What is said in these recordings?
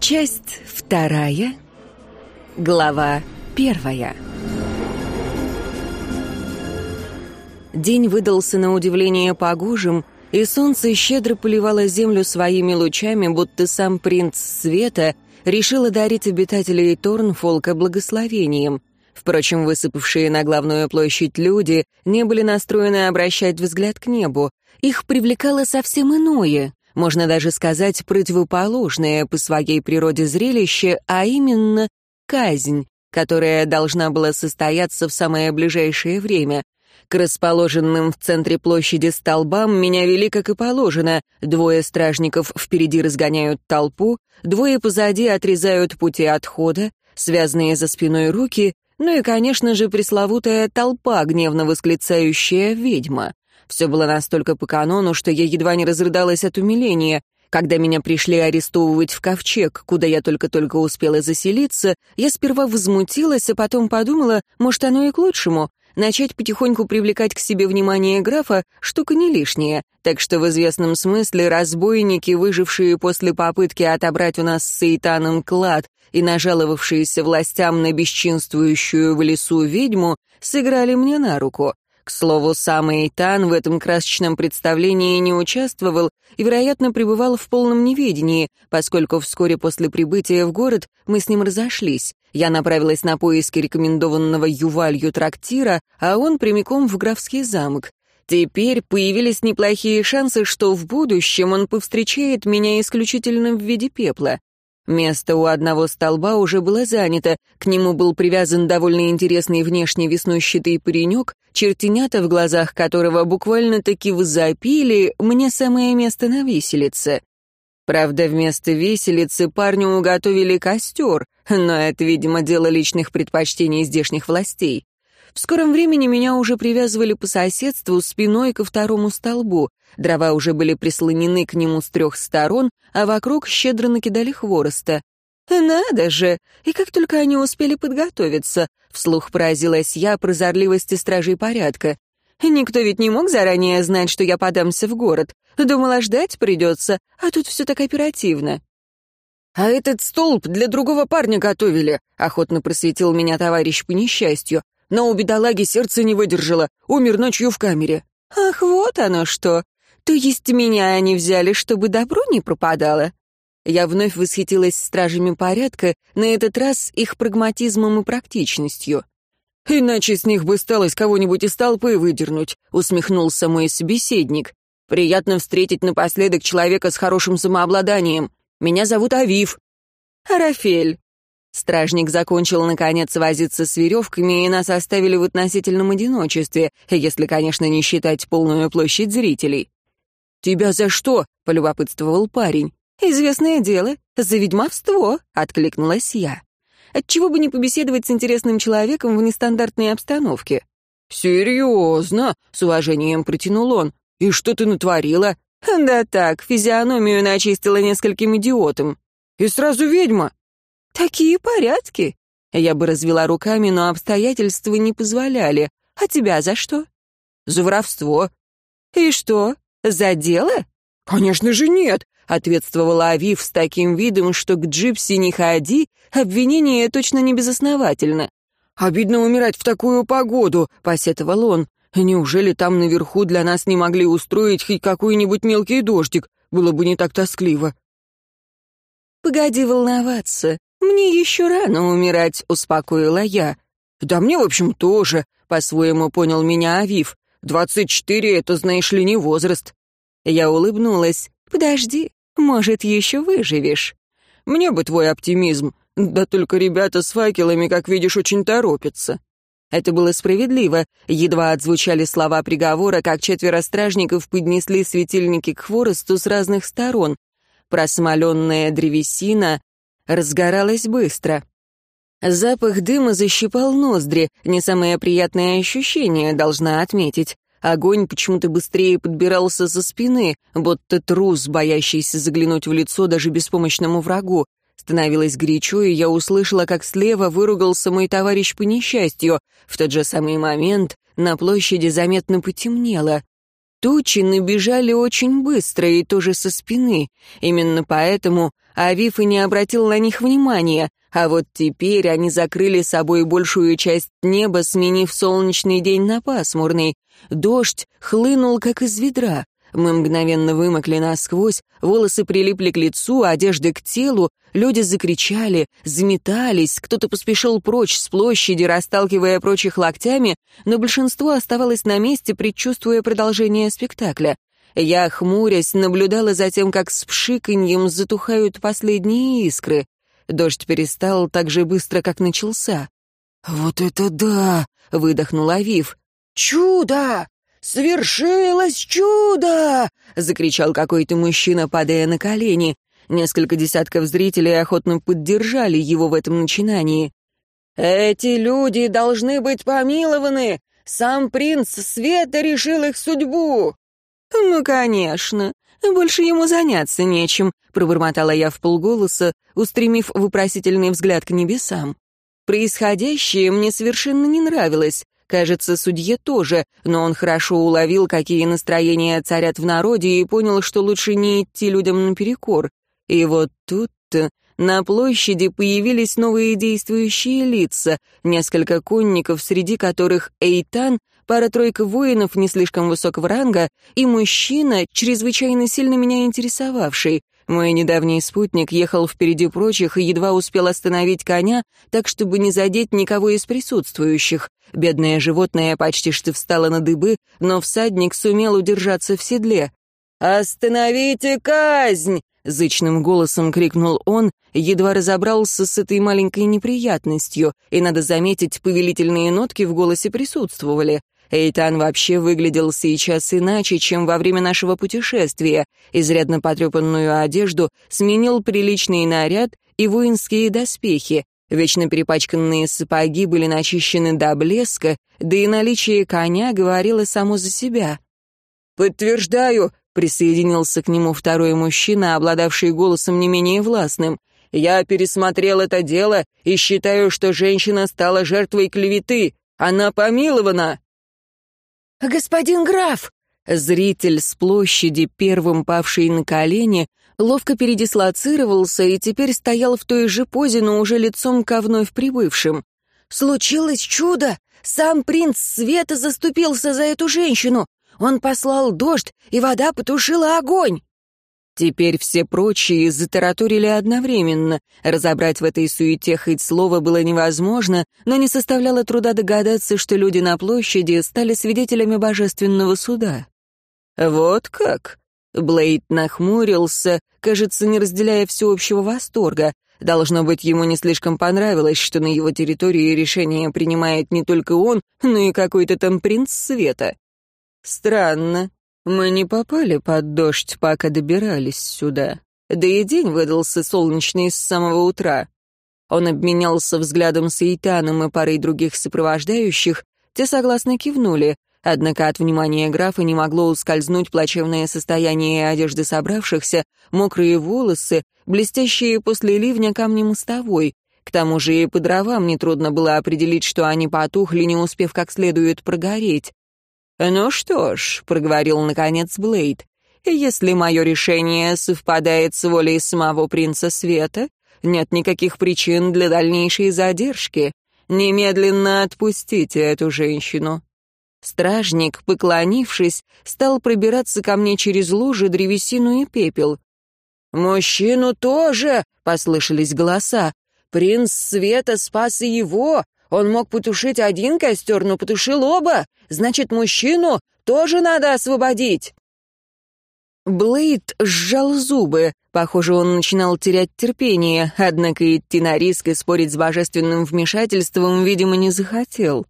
Часть вторая, глава первая. День выдался на удивление погожим, и солнце щедро поливало землю своими лучами, будто сам принц света решил одарить обитателей Торнфолка благословением. Впрочем, высыпавшие на главную площадь люди не были настроены обращать взгляд к небу. Их привлекало совсем иное, можно даже сказать противоположное по своей природе зрелище, а именно казнь, которая должна была состояться в самое ближайшее время. К расположенным в центре площади столбам меня вели, как и положено. Двое стражников впереди разгоняют толпу, двое позади отрезают пути отхода, связанные за спиной руки, ну и, конечно же, пресловутая толпа, гневно восклицающая «ведьма». Все было настолько по канону, что я едва не разрыдалась от умиления. Когда меня пришли арестовывать в ковчег, куда я только-только успела заселиться, я сперва возмутилась, а потом подумала, может, оно и к лучшему. Начать потихоньку привлекать к себе внимание графа — штука не лишняя, так что в известном смысле разбойники, выжившие после попытки отобрать у нас с Сейтаном клад и нажаловавшиеся властям на бесчинствующую в лесу ведьму, сыграли мне на руку. К слову, сам Эйтан в этом красочном представлении не участвовал и, вероятно, пребывал в полном неведении, поскольку вскоре после прибытия в город мы с ним разошлись. Я направилась на поиски рекомендованного Ювалью трактира, а он прямиком в графский замок. Теперь появились неплохие шансы, что в будущем он повстречает меня исключительно в виде пепла. Место у одного столба уже было занято, к нему был привязан довольно интересный внешне веснущатый паренек, чертенята в глазах которого буквально-таки возопили «мне самое место на виселице». Правда, вместо виселицы парню уготовили костер, но это, видимо, дело личных предпочтений здешних властей. В скором времени меня уже привязывали по соседству спиной ко второму столбу. Дрова уже были прислонены к нему с трех сторон, а вокруг щедро накидали хвороста. «Надо же! И как только они успели подготовиться!» — вслух поразилась я прозорливости стражей порядка. «Никто ведь не мог заранее знать, что я подамся в город. Думала, ждать придется, а тут все так оперативно». «А этот столб для другого парня готовили», — охотно просветил меня товарищ по несчастью но у бедолаги сердце не выдержало, умер ночью в камере». «Ах, вот оно что! То есть меня они взяли, чтобы добро не пропадало?» Я вновь восхитилась стражами порядка, на этот раз их прагматизмом и практичностью. «Иначе с них бы сталось кого-нибудь из толпы выдернуть», — усмехнулся мой собеседник. «Приятно встретить напоследок человека с хорошим самообладанием. Меня зовут Авив». «Рафель», Стражник закончил, наконец, возиться с веревками, и нас оставили в относительном одиночестве, если, конечно, не считать полную площадь зрителей. «Тебя за что?» — полюбопытствовал парень. «Известное дело. За ведьмовство», — откликнулась я. «Отчего бы не побеседовать с интересным человеком в нестандартной обстановке?» «Серьезно?» — с уважением протянул он. «И что ты натворила?» «Да так, физиономию начистила нескольким идиотам». «И сразу ведьма?» «Такие порядки!» Я бы развела руками, но обстоятельства не позволяли. «А тебя за что?» «За воровство». «И что, за дело?» «Конечно же нет», — ответствовала Авив с таким видом, что к Джипси не ходи, обвинение точно не безосновательно. «Обидно умирать в такую погоду», — посетовал он. «Неужели там наверху для нас не могли устроить хоть какой-нибудь мелкий дождик? Было бы не так тоскливо». «Погоди волноваться. «Мне еще рано умирать», — успокоила я. «Да мне, в общем, тоже», — по-своему понял меня Авив. «Двадцать четыре — это, знаешь ли, не возраст». Я улыбнулась. «Подожди, может, еще выживешь». «Мне бы твой оптимизм. Да только ребята с факелами, как видишь, очень торопятся». Это было справедливо. Едва отзвучали слова приговора, как четверо стражников поднесли светильники к хворосту с разных сторон. Просмоленная древесина, разгоралась быстро. Запах дыма защипал ноздри, не самое приятное ощущение, должна отметить. Огонь почему-то быстрее подбирался со спины, будто трус, боящийся заглянуть в лицо даже беспомощному врагу. Становилось горячо, и я услышала, как слева выругался мой товарищ по несчастью. В тот же самый момент на площади заметно потемнело. Тучи набежали очень быстро и тоже со спины. Именно поэтому Авиф и не обратил на них внимания, а вот теперь они закрыли собой большую часть неба, сменив солнечный день на пасмурный. Дождь хлынул, как из ведра. Мы мгновенно вымокли насквозь, волосы прилипли к лицу, одежды к телу, люди закричали, заметались, кто-то поспешил прочь с площади, расталкивая прочих локтями, но большинство оставалось на месте, предчувствуя продолжение спектакля. Я, хмурясь, наблюдала за тем, как с пшиканьем затухают последние искры. Дождь перестал так же быстро, как начался. «Вот это да!» — выдохнул Авив. «Чудо! Свершилось чудо!» — закричал какой-то мужчина, падая на колени. Несколько десятков зрителей охотно поддержали его в этом начинании. «Эти люди должны быть помилованы! Сам принц Света решил их судьбу!» «Ну, конечно. Больше ему заняться нечем», — пробормотала я в полголоса, устремив вопросительный взгляд к небесам. Происходящее мне совершенно не нравилось. Кажется, судье тоже, но он хорошо уловил, какие настроения царят в народе, и понял, что лучше не идти людям наперекор. И вот тут-то на площади появились новые действующие лица, несколько конников, среди которых Эйтан пара-тройка воинов не слишком высокого ранга и мужчина, чрезвычайно сильно меня интересовавший. Мой недавний спутник ехал впереди прочих и едва успел остановить коня, так чтобы не задеть никого из присутствующих. Бедное животное почти что встало на дыбы, но всадник сумел удержаться в седле. «Остановите казнь!» — зычным голосом крикнул он, едва разобрался с этой маленькой неприятностью, и, надо заметить, повелительные нотки в голосе присутствовали. Эйтан вообще выглядел сейчас иначе, чем во время нашего путешествия. Изрядно потрепанную одежду сменил приличный наряд и воинские доспехи. Вечно перепачканные сапоги были начищены до блеска, да и наличие коня говорило само за себя. «Подтверждаю», — присоединился к нему второй мужчина, обладавший голосом не менее властным. «Я пересмотрел это дело и считаю, что женщина стала жертвой клеветы. Она помилована». «Господин граф!» Зритель с площади, первым павший на колени, ловко передислоцировался и теперь стоял в той же позе, но уже лицом ко вновь прибывшим. «Случилось чудо! Сам принц Света заступился за эту женщину! Он послал дождь, и вода потушила огонь!» Теперь все прочие затараторили одновременно. Разобрать в этой суете хоть слово было невозможно, но не составляло труда догадаться, что люди на площади стали свидетелями божественного суда. «Вот как?» Блейд нахмурился, кажется, не разделяя всеобщего восторга. Должно быть, ему не слишком понравилось, что на его территории решение принимает не только он, но и какой-то там принц света. Странно. Мы не попали под дождь, пока добирались сюда. Да и день выдался солнечный с самого утра. Он обменялся взглядом с Эйтаном и парой других сопровождающих, те согласно кивнули, однако от внимания графа не могло ускользнуть плачевное состояние одежды собравшихся, мокрые волосы, блестящие после ливня камни мостовой. К тому же и по дровам нетрудно было определить, что они потухли, не успев как следует прогореть. «Ну что ж», — проговорил наконец Блейд, «если мое решение совпадает с волей самого принца Света, нет никаких причин для дальнейшей задержки. Немедленно отпустите эту женщину». Стражник, поклонившись, стал пробираться ко мне через лужи, древесину и пепел. «Мужчину тоже!» — послышались голоса. «Принц Света спас и его! Он мог потушить один костер, но потушил оба. Значит, мужчину тоже надо освободить. Блейд сжал зубы. Похоже, он начинал терять терпение, однако идти на риск и спорить с божественным вмешательством, видимо, не захотел.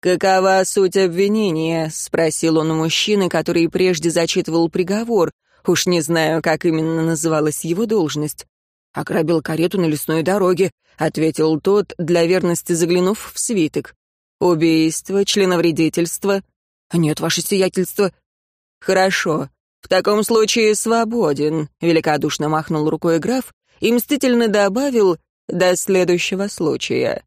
«Какова суть обвинения?» — спросил он у мужчины, который прежде зачитывал приговор. Уж не знаю, как именно называлась его должность. «Ограбил карету на лесной дороге», — ответил тот, для верности заглянув в свиток. «Убийство, членовредительство?» «Нет, ваше сиятельство». «Хорошо. В таком случае свободен», — великодушно махнул рукой граф и мстительно добавил «до следующего случая».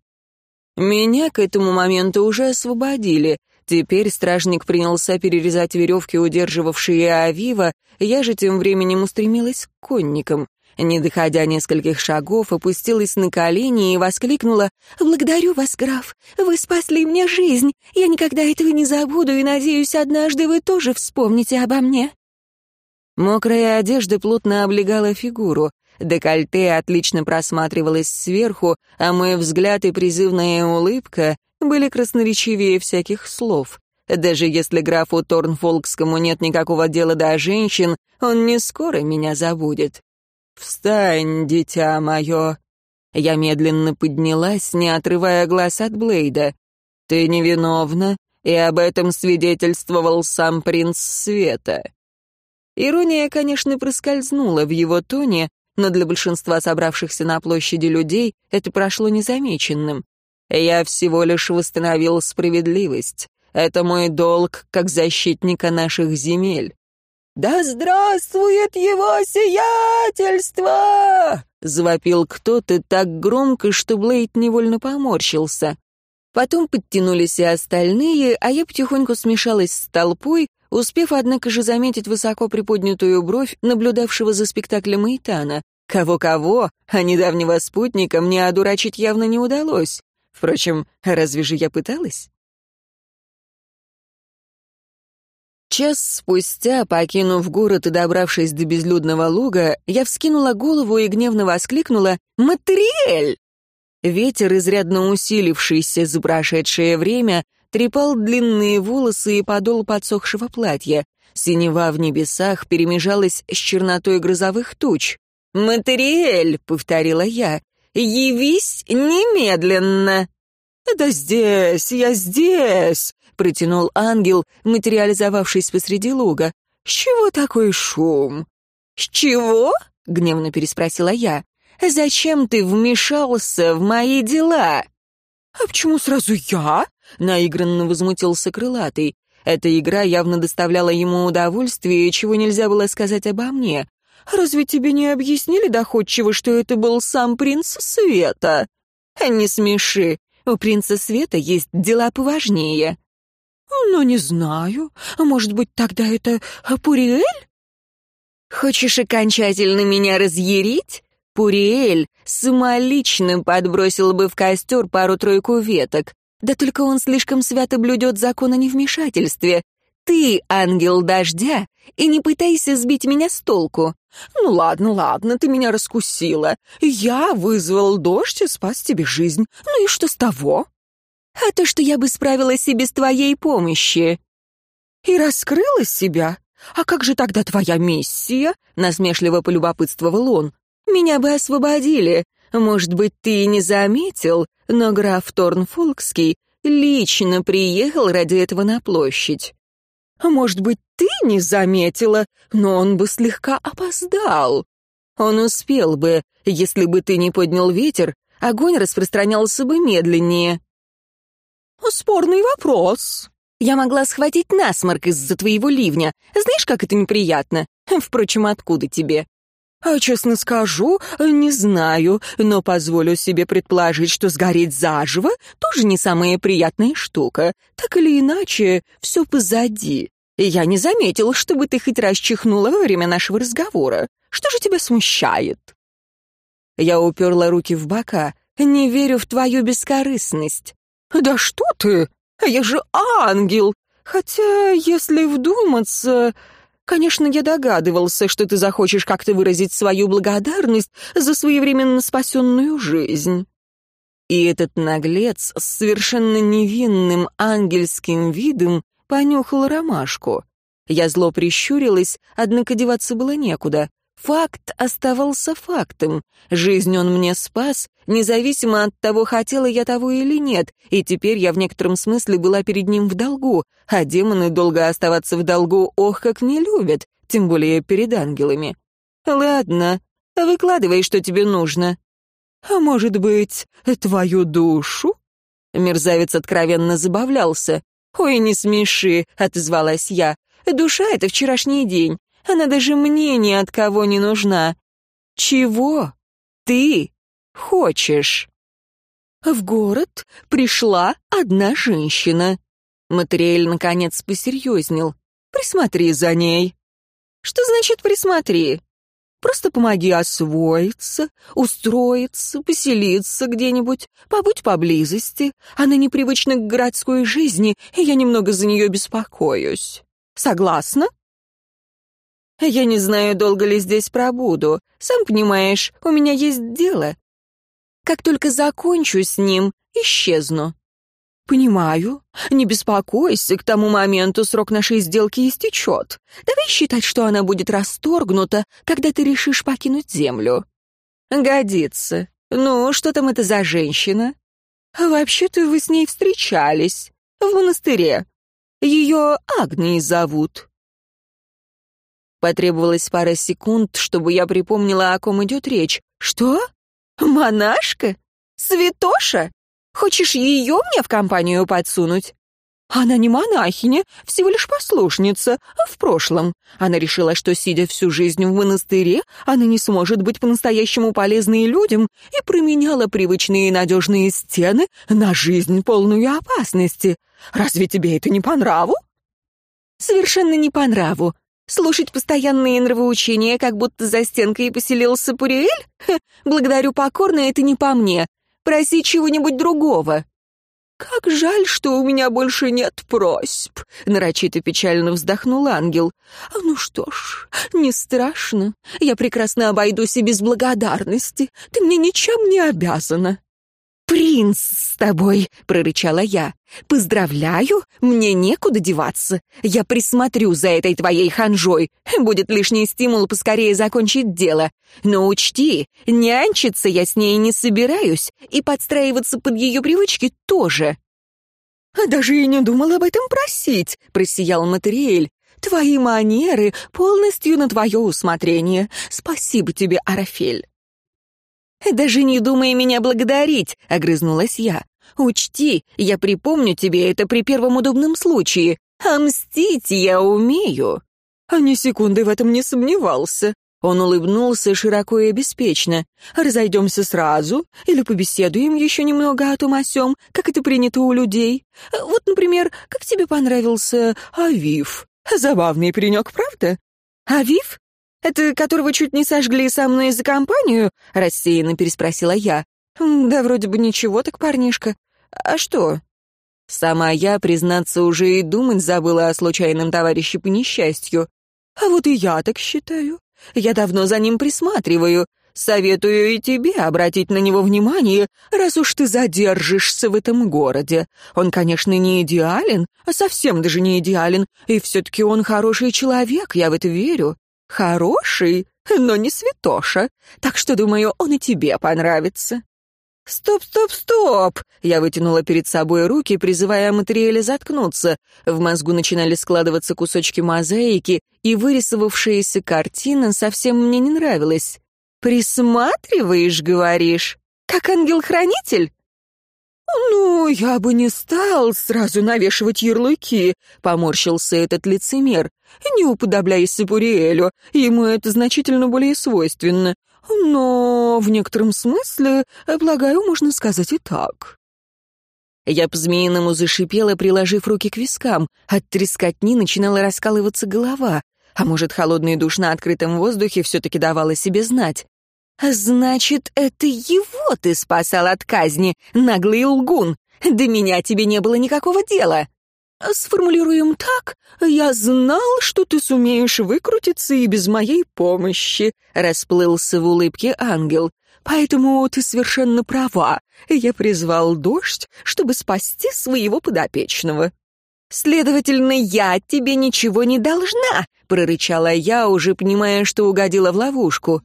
Меня к этому моменту уже освободили. Теперь стражник принялся перерезать веревки, удерживавшие Авива, я же тем временем устремилась к конникам. Не доходя нескольких шагов, опустилась на колени и воскликнула «Благодарю вас, граф! Вы спасли мне жизнь! Я никогда этого не забуду и, надеюсь, однажды вы тоже вспомните обо мне!» Мокрая одежда плотно облегала фигуру. Декольте отлично просматривалось сверху, а мой взгляд и призывная улыбка были красноречивее всяких слов. Даже если графу Торнфолкскому нет никакого дела до женщин, он не скоро меня забудет. «Встань, дитя мое!» Я медленно поднялась, не отрывая глаз от Блейда. «Ты невиновна, и об этом свидетельствовал сам принц Света». Ирония, конечно, проскользнула в его тоне, но для большинства собравшихся на площади людей это прошло незамеченным. Я всего лишь восстановил справедливость. Это мой долг как защитника наших земель. «Да здравствует его сиятельство!» — завопил кто-то так громко, что Блейд невольно поморщился. Потом подтянулись и остальные, а я потихоньку смешалась с толпой, успев, однако же, заметить высоко приподнятую бровь наблюдавшего за спектаклем Итана. Кого-кого, а недавнего спутника мне одурачить явно не удалось. Впрочем, разве же я пыталась? Час спустя, покинув город и добравшись до безлюдного луга, я вскинула голову и гневно воскликнула «Матриэль!». Ветер, изрядно усилившийся за прошедшее время, трепал длинные волосы и подол подсохшего платья. Синева в небесах перемежалась с чернотой грозовых туч. «Материэль!» — повторила я. «Явись немедленно!» «Да здесь, я здесь!» протянул ангел, материализовавшись посреди луга. «С чего такой шум?» «С чего?» — гневно переспросила я. «Зачем ты вмешался в мои дела?» «А почему сразу я?» — наигранно возмутился крылатый. Эта игра явно доставляла ему удовольствие, чего нельзя было сказать обо мне. «Разве тебе не объяснили доходчиво, что это был сам принц Света?» «Не смеши, у принца Света есть дела поважнее». «Ну, не знаю. А может быть, тогда это Пуриэль?» «Хочешь окончательно меня разъярить?» Пуриэль самолично подбросил бы в костер пару-тройку веток. Да только он слишком свято блюдет закон о невмешательстве. Ты ангел дождя, и не пытайся сбить меня с толку. Ну ладно, ладно, ты меня раскусила. Я вызвал дождь и спас тебе жизнь. Ну и что с того? а то, что я бы справилась и без твоей помощи». «И раскрыла себя? А как же тогда твоя миссия?» — насмешливо полюбопытствовал он. «Меня бы освободили. Может быть, ты и не заметил, но граф Торнфолкский лично приехал ради этого на площадь. Может быть, ты не заметила, но он бы слегка опоздал. Он успел бы, если бы ты не поднял ветер, огонь распространялся бы медленнее. «Спорный вопрос. Я могла схватить насморк из-за твоего ливня. Знаешь, как это неприятно? Впрочем, откуда тебе?» А честно скажу, не знаю, но позволю себе предположить, что сгореть заживо тоже не самая приятная штука. Так или иначе, все позади. Я не заметил, чтобы ты хоть раз чихнула во время нашего разговора. Что же тебя смущает? Я уперла руки в бока. Не верю в твою бескорыстность. «Да что ты! Я же ангел! Хотя, если вдуматься...» Конечно, я догадывался, что ты захочешь как-то выразить свою благодарность за своевременно спасенную жизнь. И этот наглец с совершенно невинным ангельским видом понюхал ромашку. Я зло прищурилась, однако деваться было некуда. Факт оставался фактом. Жизнь он мне спас, независимо от того, хотела я того или нет, и теперь я в некотором смысле была перед ним в долгу, а демоны долго оставаться в долгу ох как не любят, тем более перед ангелами. Ладно, выкладывай, что тебе нужно. А может быть, твою душу? Мерзавец откровенно забавлялся. «Ой, не смеши», — отозвалась я. «Душа — это вчерашний день. Она даже мне ни от кого не нужна. Чего ты хочешь? В город пришла одна женщина. Материэль, наконец, посерьезнел. «Присмотри за ней». «Что значит «присмотри»?» Просто помоги освоиться, устроиться, поселиться где-нибудь, побудь поблизости. Она непривычна к городской жизни, и я немного за нее беспокоюсь. Согласна? Я не знаю, долго ли здесь пробуду. Сам понимаешь, у меня есть дело. Как только закончу с ним, исчезну. «Понимаю. Не беспокойся, к тому моменту срок нашей сделки истечет. Давай считать, что она будет расторгнута, когда ты решишь покинуть Землю». «Годится. Ну, что там это за женщина?» «Вообще-то вы с ней встречались. В монастыре. Ее Агнией зовут». Потребовалось пара секунд, чтобы я припомнила, о ком идет речь. «Что? Монашка? Святоша?» Хочешь ее мне в компанию подсунуть?» Она не монахиня, всего лишь послушница, а в прошлом. Она решила, что, сидя всю жизнь в монастыре, она не сможет быть по-настоящему полезной людям и променяла привычные надежные стены на жизнь, полную опасности. Разве тебе это не по нраву? Совершенно не по нраву. Слушать постоянные нравоучения, как будто за стенкой поселился Пуриэль? Ха, благодарю покорно, это не по мне. Проси чего-нибудь другого». «Как жаль, что у меня больше нет просьб», — нарочито печально вздохнул ангел. «А «Ну что ж, не страшно. Я прекрасно обойдусь и без благодарности. Ты мне ничем не обязана». «Принц с тобой!» — прорычала я. «Поздравляю, мне некуда деваться. Я присмотрю за этой твоей ханжой. Будет лишний стимул поскорее закончить дело. Но учти, нянчиться я с ней не собираюсь, и подстраиваться под ее привычки тоже». «Даже и не думал об этом просить», — просиял Материэль. «Твои манеры полностью на твое усмотрение. Спасибо тебе, Арафель». «Даже не думай меня благодарить», — огрызнулась я. «Учти, я припомню тебе это при первом удобном случае. А мстить я умею». А ни секунды в этом не сомневался. Он улыбнулся широко и беспечно. «Разойдемся сразу или побеседуем еще немного о том о сём, как это принято у людей. Вот, например, как тебе понравился Авив? Забавный паренек, правда?» «Авив? «Это которого чуть не сожгли со мной за компанию?» — рассеянно переспросила я. «Да вроде бы ничего так, парнишка. А что?» Сама я, признаться, уже и думать забыла о случайном товарище по несчастью. А вот и я так считаю. Я давно за ним присматриваю. Советую и тебе обратить на него внимание, раз уж ты задержишься в этом городе. Он, конечно, не идеален, а совсем даже не идеален, и все-таки он хороший человек, я в это верю. Хороший, но не святоша, так что, думаю, он и тебе понравится». «Стоп, стоп, стоп!» Я вытянула перед собой руки, призывая Материэля заткнуться. В мозгу начинали складываться кусочки мозаики, и вырисовавшаяся картина совсем мне не нравилась. «Присматриваешь, говоришь? Как ангел-хранитель?» «Ну, я бы не стал сразу навешивать ярлыки», — поморщился этот лицемер. «Не уподобляйся Пуриэлю, ему это значительно более свойственно. Но в некотором смысле, полагаю, можно сказать и так». Я по-змеиному зашипела, приложив руки к вискам. От трескотни начинала раскалываться голова. А может, холодный душ на открытом воздухе все-таки давал о себе знать. «Значит, это его ты спасал от казни, наглый лгун. До меня тебе не было никакого дела». «Сформулируем так. Я знал, что ты сумеешь выкрутиться и без моей помощи», — расплылся в улыбке ангел. «Поэтому ты совершенно права. Я призвал дождь, чтобы спасти своего подопечного». «Следовательно, я тебе ничего не должна», — прорычала я, уже понимая, что угодила в ловушку.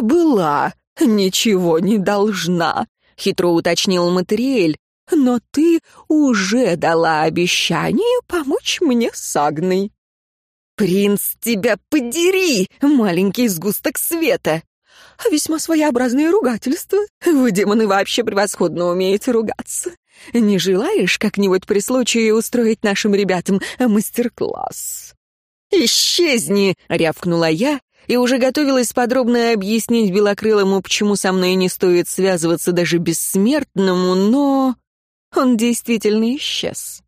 «Была, ничего не должна», — хитро уточнил Материэль. «Но ты уже дала обещание помочь мне с Агной». «Принц, тебя подери, маленький сгусток света!» «Весьма своеобразное ругательство. Вы, демоны, вообще превосходно умеете ругаться. Не желаешь как-нибудь при случае устроить нашим ребятам мастер-класс?» «Исчезни!» — рявкнула я и уже готовилась подробно объяснить Белокрылому, почему со мной не стоит связываться даже бессмертному, но он действительно исчез.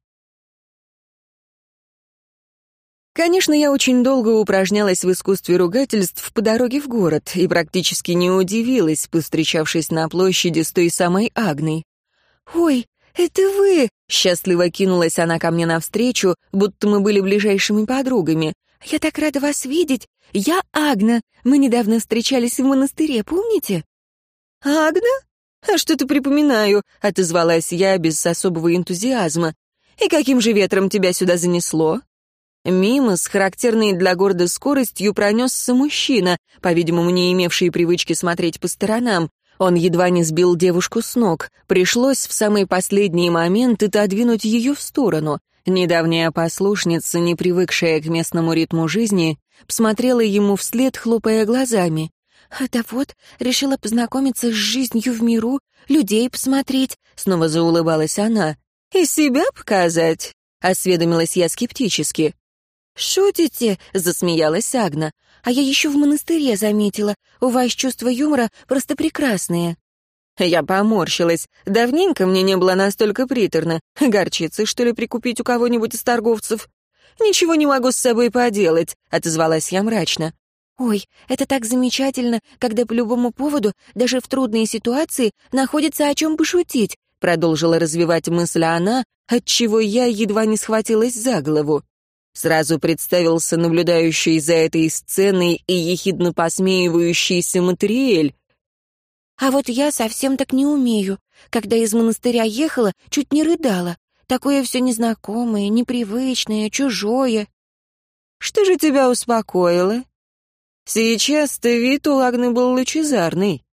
Конечно, я очень долго упражнялась в искусстве ругательств по дороге в город и практически не удивилась, повстречавшись на площади с той самой Агной. «Ой, это вы!» — счастливо кинулась она ко мне навстречу, будто мы были ближайшими подругами. «Я так рада вас видеть! Я Агна! Мы недавно встречались в монастыре, помните?» «Агна? А что-то припоминаю», — отозвалась я без особого энтузиазма. «И каким же ветром тебя сюда занесло?» Мимо с характерной для города скоростью пронесся мужчина, по-видимому, не имевший привычки смотреть по сторонам. Он едва не сбил девушку с ног. Пришлось в самый последний момент отодвинуть ее в сторону. Недавняя послушница, не привыкшая к местному ритму жизни, посмотрела ему вслед, хлопая глазами. «А да вот, решила познакомиться с жизнью в миру, людей посмотреть», — снова заулыбалась она. «И себя показать?» — осведомилась я скептически. «Шутите?» — засмеялась Агна. «А я еще в монастыре заметила. У вас чувство юмора просто прекрасное». Я поморщилась. Давненько мне не было настолько приторно. Горчицы, что ли, прикупить у кого-нибудь из торговцев? «Ничего не могу с собой поделать», — отозвалась я мрачно. «Ой, это так замечательно, когда по любому поводу, даже в трудные ситуации, находится о чем пошутить», — продолжила развивать мысль она, отчего я едва не схватилась за голову. Сразу представился наблюдающий за этой сценой и ехидно посмеивающийся Матриэль. «А вот я совсем так не умею. Когда из монастыря ехала, чуть не рыдала. Такое все незнакомое, непривычное, чужое». «Что же тебя успокоило?» «Сейчас-то вид у Агны был лучезарный».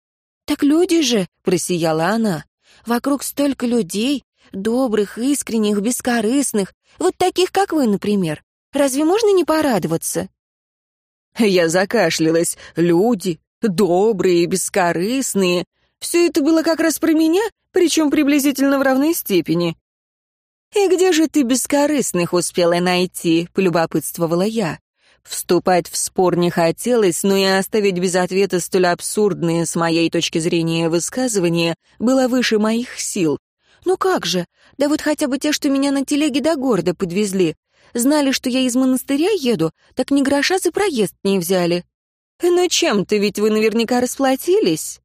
«Так люди же!» — просияла она. «Вокруг столько людей, добрых, искренних, бескорыстных, вот таких, как вы, например. Разве можно не порадоваться?» Я закашлялась. Люди, добрые, бескорыстные. Все это было как раз про меня, причем приблизительно в равной степени. «И где же ты бескорыстных успела найти?» — полюбопытствовала я. Вступать в спор не хотелось, но и оставить без ответа столь абсурдные, с моей точки зрения, высказывания было выше моих сил. «Ну как же? Да вот хотя бы те, что меня на телеге до города подвезли. Знали, что я из монастыря еду, так ни гроша за проезд не взяли». «Но чем-то ведь вы наверняка расплатились?»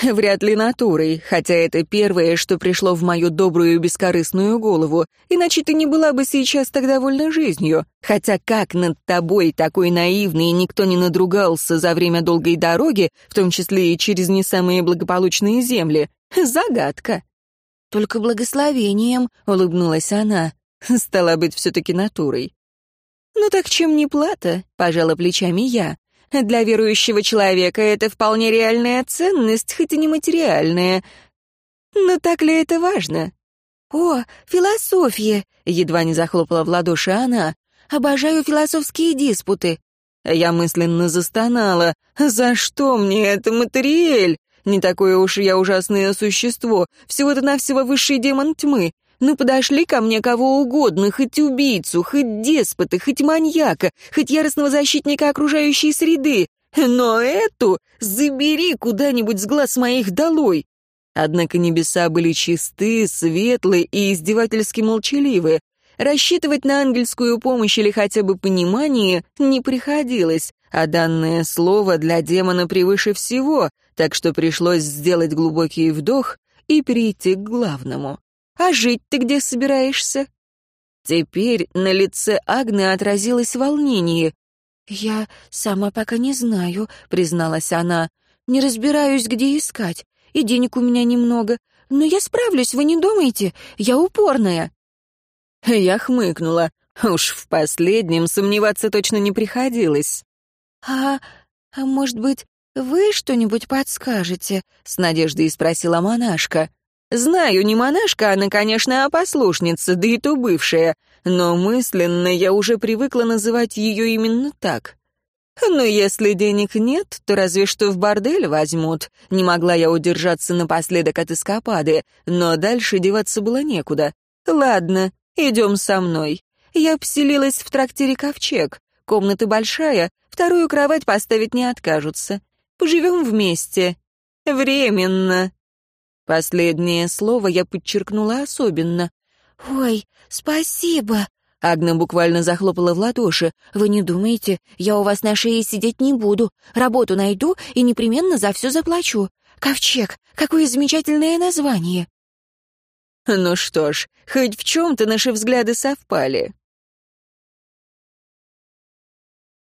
Вряд ли натурой, хотя это первое, что пришло в мою добрую бескорыстную голову, иначе ты не была бы сейчас так довольна жизнью. Хотя как над тобой, такой наивный, никто не надругался за время долгой дороги, в том числе и через не самые благополучные земли? Загадка. «Только благословением», — улыбнулась она. Стала быть, все-таки натурой. «Ну так чем не плата?» — пожала плечами я. «Для верующего человека это вполне реальная ценность, хоть и нематериальная. Но так ли это важно?» «О, философия!» — едва не захлопала в ладоши она. «Обожаю философские диспуты». Я мысленно застонала. «За что мне это, Материэль? Не такое уж я ужасное существо, всего-то навсего высший демон тьмы. Ну подошли ко мне кого угодно, хоть убийцу, хоть деспота, хоть маньяка, хоть яростного защитника окружающей среды. Но эту забери куда-нибудь с глаз моих долой. Однако небеса были чисты, светлые и издевательски молчаливы. Рассчитывать на ангельскую помощь или хотя бы понимание не приходилось, а данное слово для демона превыше всего, так что пришлось сделать глубокий вдох и перейти к главному. «А жить ты где собираешься?» Теперь на лице Агны отразилось волнение. «Я сама пока не знаю», — призналась она. «Не разбираюсь, где искать, и денег у меня немного. Но я справлюсь, вы не думаете? Я упорная». Я хмыкнула. Уж в последнем сомневаться точно не приходилось. «А, а может быть, вы что-нибудь подскажете?» — с надеждой спросила монашка. «Знаю, не монашка, она, конечно, а послушница, да и то бывшая, но мысленно я уже привыкла называть ее именно так. Но если денег нет, то разве что в бордель возьмут. Не могла я удержаться напоследок от эскапады, но дальше деваться было некуда. Ладно, идем со мной. Я поселилась в трактире «Ковчег». Комната большая, вторую кровать поставить не откажутся. Поживем вместе. Временно. Последнее слово я подчеркнула особенно. «Ой, спасибо!» Агна буквально захлопала в ладоши. «Вы не думаете, я у вас на шее сидеть не буду. Работу найду и непременно за все заплачу. Ковчег, какое замечательное название!» «Ну что ж, хоть в чем-то наши взгляды совпали.